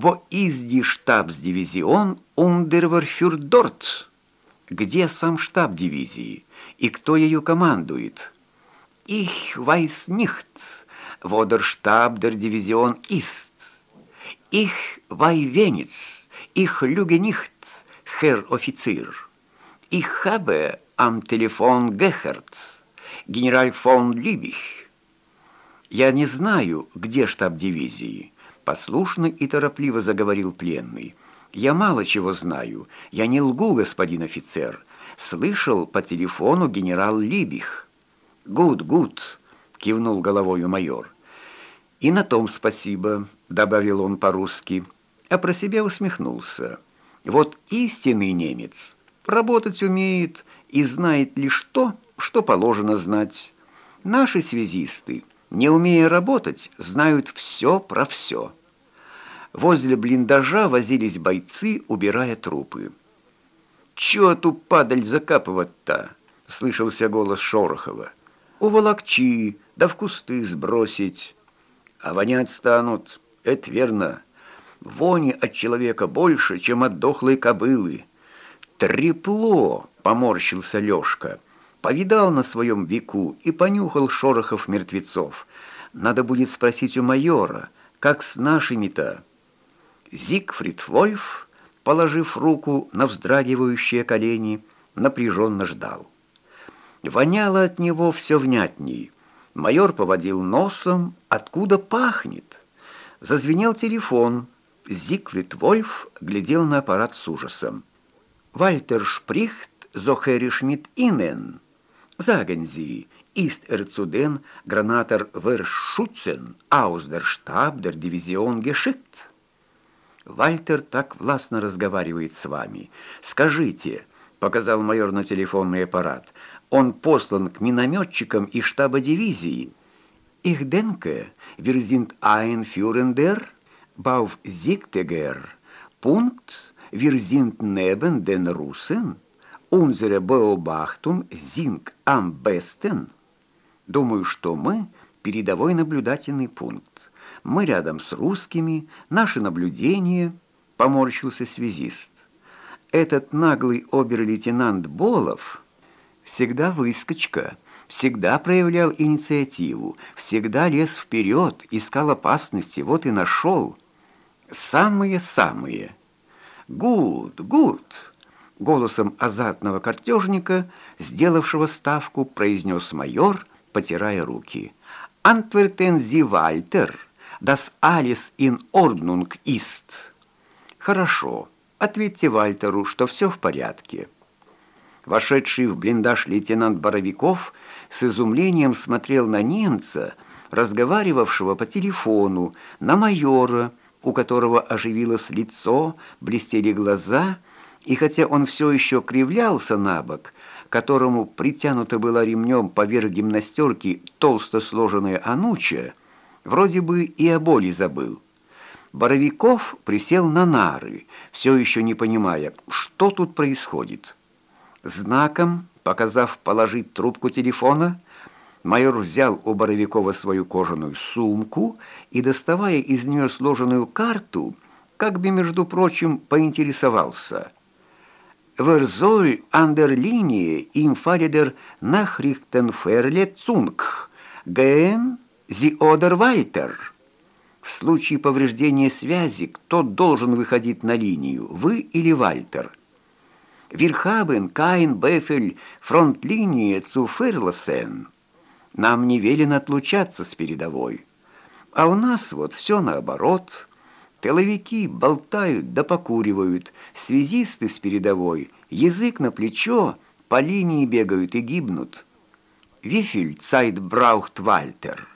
Во изди штабс-дивизион Ундерверфюрдорт. Где сам штаб дивизии и кто ее командует? Их weiß nicht, wo der Stab der Division ist. Ich weiß wenig, ich lüge nicht, Herr Offizier. Ich habe am Telefon gehört, генераль фон Либих. Я не знаю, где штаб дивизии. Послушно и торопливо заговорил пленный. «Я мало чего знаю. Я не лгу, господин офицер. Слышал по телефону генерал Либих». «Гуд, гуд», — кивнул головою майор. «И на том спасибо», — добавил он по-русски, а про себя усмехнулся. «Вот истинный немец работать умеет и знает лишь то, что положено знать. Наши связисты, не умея работать, знают все про все». Возле блиндажа возились бойцы, убирая трупы. «Чё ту падаль закапывать-то?» — слышался голос Шорохова. «Уволокчи, да в кусты сбросить. А вонять станут, это верно. Вони от человека больше, чем от дохлой кобылы». «Трепло!» — поморщился Лёшка. Повидал на своем веку и понюхал Шорохов мертвецов. «Надо будет спросить у майора, как с нашими-то?» Зигфрид Вольф, положив руку на вздрагивающие колени, напряженно ждал. Воняло от него все внятней. Майор поводил носом, откуда пахнет. Зазвенел телефон. Зигфрид Вольф глядел на аппарат с ужасом. «Вальтер Шприхт, Зохери Шмидт Инен, Загензи, Ист Эрцуден, Гранатер Вершуцен, Аусдерштаб, дер Дивизион Гешикт». Вальтер так властно разговаривает с вами. Скажите, показал майор на телефонный аппарат, он послан к минометчикам из штаба дивизии. Их денке, wir айн фюрендер, бауф зиктегер, пункт, wir небен ден русен, unsere Beobachtung sind am besten. Думаю, что мы передовой наблюдательный пункт. Мы рядом с русскими, наши наблюдения, поморщился связист. Этот наглый обер-лейтенант Болов всегда выскочка, всегда проявлял инициативу, всегда лез вперед, искал опасности, вот и нашел. Самые-самые. «Гуд, гуд!» Голосом азартного картежника, сделавшего ставку, произнес майор, потирая руки. «Антвертен зи Вальтер!» «Das alles in Ordnung ist». «Хорошо, ответьте Вальтеру, что все в порядке». Вошедший в блиндаж лейтенант Боровиков с изумлением смотрел на немца, разговаривавшего по телефону, на майора, у которого оживилось лицо, блестели глаза, и хотя он все еще кривлялся на бок, которому притянуто было ремнем поверх гимнастерки толсто сложенная ануча, Вроде бы и о боли забыл. Боровиков присел на нары, все еще не понимая, что тут происходит. Знаком, показав положить трубку телефона, майор взял у Боровикова свою кожаную сумку и, доставая из нее сложенную карту, как бы, между прочим, поинтересовался. «Верзоль андерлинии имфалидер нахрихтенферле цунг, ГН...» Зиодер Вайтер. В случае повреждения связи кто должен выходить на линию, вы или Вальтер? Вирхабен, Кайн, Бефель, фронт-линия Цуферлосен. Нам не велено отлучаться с передовой. А у нас вот все наоборот. Тыловики болтают да покуривают, связисты с передовой, язык на плечо, по линии бегают и гибнут. Вифель Цайт Браухт Вальтер.